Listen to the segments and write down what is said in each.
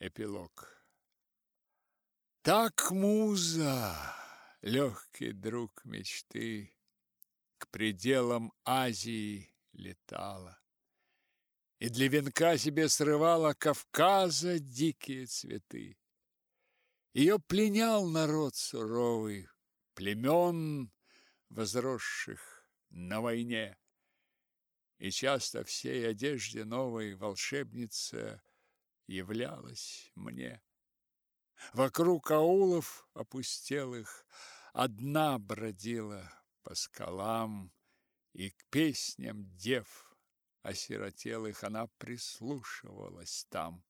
Эпилог. Так муза, легкий друг мечты, К пределам Азии летала, И для венка себе срывала Кавказа дикие цветы. Ее пленял народ суровый, Племен, возросших на войне, И часто всей одежде новой Волшебница являлась мне. Вокруг аулов опустелых Одна бродила по скалам, И к песням дев осиротелых Она прислушивалась там.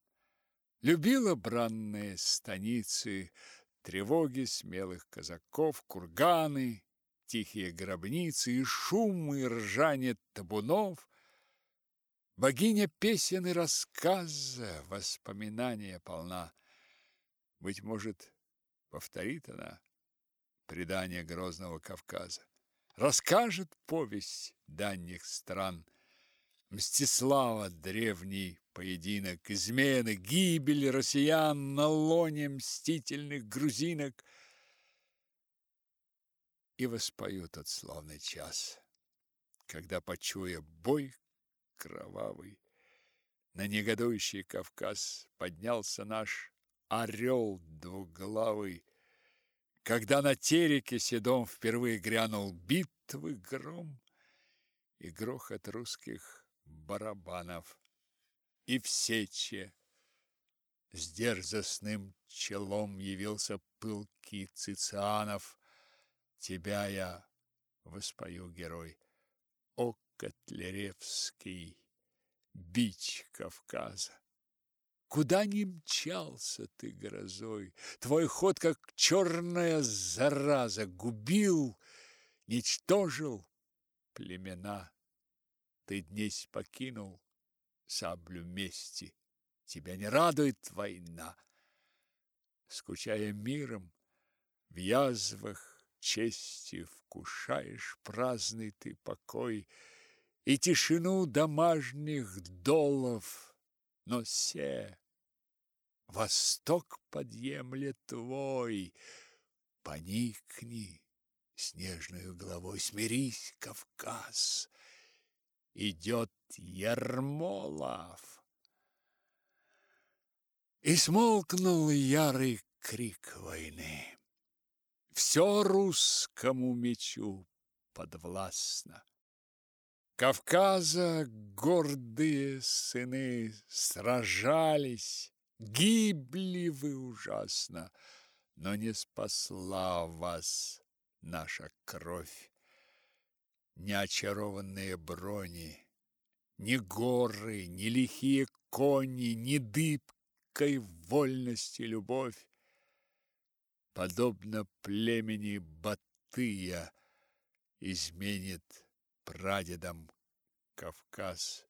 Любила бранные станицы, Тревоги смелых казаков, курганы, Тихие гробницы и шум и ржание табунов, Богиня песен и рассказа, воспоминания полна. Быть может, повторит она предание грозного Кавказа. Расскажет повесть дальних стран. Мстислава древний поединок, измены, гибель россиян на лоне мстительных грузинок. И воспою тот славный час, когда, почуя бой кровавый, на негодующий Кавказ поднялся наш орел двуглавый, когда на тереке седом впервые грянул битвы гром и грохот русских барабанов, и в сече с дерзостным челом явился пылкий Цицианов. Тебя я воспою, герой, о Котляревский, бич Кавказа. Куда ни мчался ты грозой, Твой ход, как черная зараза, Губил, ничтожил племена. Ты днесь покинул саблю мести, Тебя не радует война. Скучая миром, в язвах чести Вкушаешь праздный ты покой И тишину домашних долов, Но се Восток подъемлет твой, Поникни снежную головой, Смирись, Кавказ, идет Ермолов. И смолкнул ярый крик войны. Все русскому мечу подвластно. Кавказа гордые сыны сражались, Гибли вы ужасно, но не спасла вас наша кровь. Ни очарованные брони, ни горы, ни лихие кони, ни дыбкой вольности любовь. Подобно племени Батыя изменит прадедам Кавказ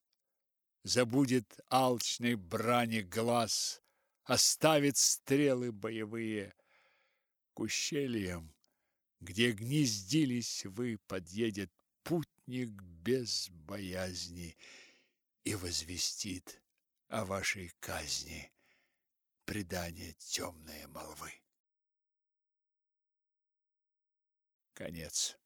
забудет алчной брани глаз, оставит стрелы боевые. К ущельям, где гнездились вы, подъедет путник без боязни и возвестит о вашей казни предание темные молвы. Конец.